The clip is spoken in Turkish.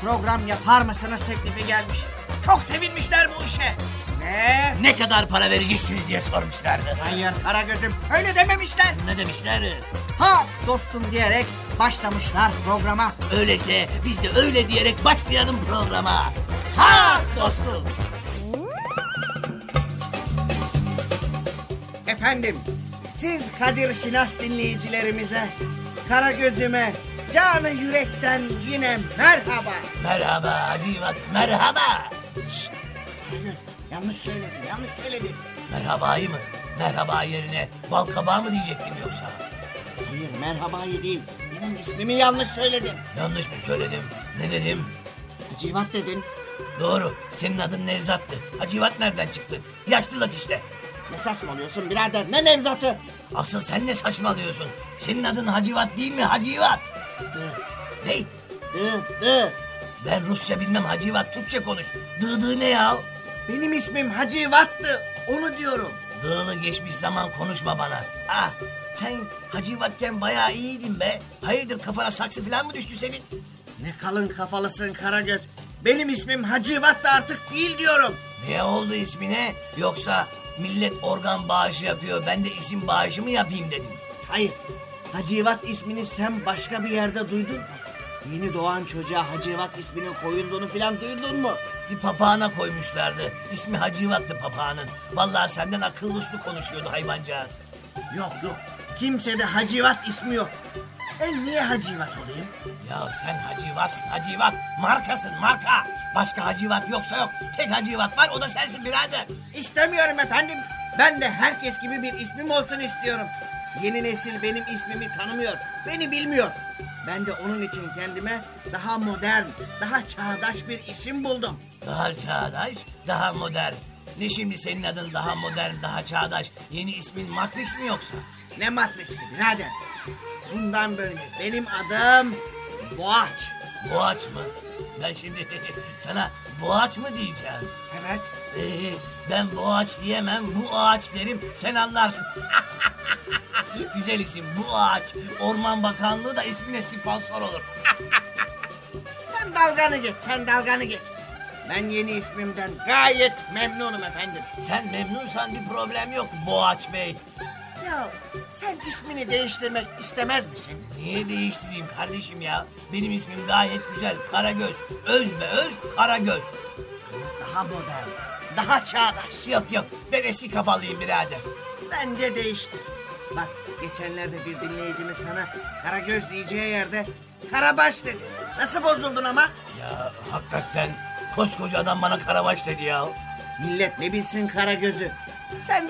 program yapar mısınız teklifi gelmiş. Çok sevinmişler bu işe. Ne? Ne kadar para vereceksiniz diye sormuşlardı. Hayır Karagöz'üm öyle dememişler. Ne demişler? Ha dostum diyerek başlamışlar programa. Öyleyse biz de öyle diyerek başlayalım programa. Ha dostum. Efendim siz Kadir Şinas dinleyicilerimize, Karagöz'üme canı yürekten yine merhaba. Merhaba Hacivat merhaba. Karagöz yanlış söyledin yanlış söyledin. Merhabayı mı? Merhaba yerine bal kabağı mı diyecektim yoksa? Hayır merhabayı değil benim ismimi yanlış söyledin. Yanlış mı söyledim? Ne dedim? Civat dedin. Doğru. Senin adın Nevzat'tı. Hacivat nereden çıktı? Yaşlılık işte. Ne saçmalıyorsun birader ne Nevzat'ı? Asıl sen ne saçmalıyorsun? Senin adın Hacivat değil mi Hacivat? Dı Ne? dı dı. Ben Rusça bilmem Hacivat Türkçe konuş. Dığı ne ya? Benim ismim Hacivat'tı onu diyorum. Dığlı geçmiş zaman konuşma bana. Ah sen Hacivatken bayağı iyiydin be. Hayırdır kafana saksı falan mı düştü senin? Ne kalın kafalısın Karagöz. Benim ismim Hacivat da artık değil diyorum. Ne oldu ismine? Yoksa millet organ bağışı yapıyor. Ben de isim bağışı mı yapayım dedim. Hayır. Hacivat ismini sen başka bir yerde duydun mu? Yeni doğan çocuğa Hacivat isminin koyulduğunu falan duydun mu? Bir papağana koymuşlardı. İsmi Hacivat'tı papağanın. Vallahi senden akıllı uslu konuşuyordu hayvancağız. Yok yok. Kimsede Hacivat ismi yok. Ben niye Hacivat olayım? Ya sen Hacivatsın Hacivat. Markasın marka. Başka Hacivat yoksa yok. Tek Hacivat var o da sensin birader. İstemiyorum efendim. Ben de herkes gibi bir ismim olsun istiyorum. Yeni nesil benim ismimi tanımıyor. Beni bilmiyor. Ben de onun için kendime daha modern, daha çağdaş bir isim buldum. Daha çağdaş, daha modern. Ne şimdi senin adın daha modern, daha çağdaş? Yeni ismin Matrix mi yoksa? Ne Matrix'i birader. Bundan böyle benim adım Boğaç. Boğaç mı? Ben şimdi sana boğaç mı diyeceğim? Evet. Ee, ben boğaç diyemem, bu ağaç derim, sen anlarsın. Güzel isim, bu ağaç. Orman Bakanlığı da ismine sponsor olur. Sen dalganı geç, sen dalganı geç. Ben yeni ismimden gayet memnunum efendim. Sen memnunsan bir problem yok Boğaç Bey. Ya sen ismini değiştirmek istemez misin? Niye değiştireyim kardeşim ya? Benim ismim gayet güzel, Karagöz. Öz be öz, Karagöz. Daha modern, daha çağdaş. Yok yok, ben eski kafalıyım birader. Bence değişti. Bak geçenlerde bir dinleyicimiz sana Karagöz diyeceği yerde Karabaş dedi. Nasıl bozuldun ama? Ya hakikaten koskoca adam bana karabaş dedi ya. Millet ne bilsin Karagöz'ü. Sen de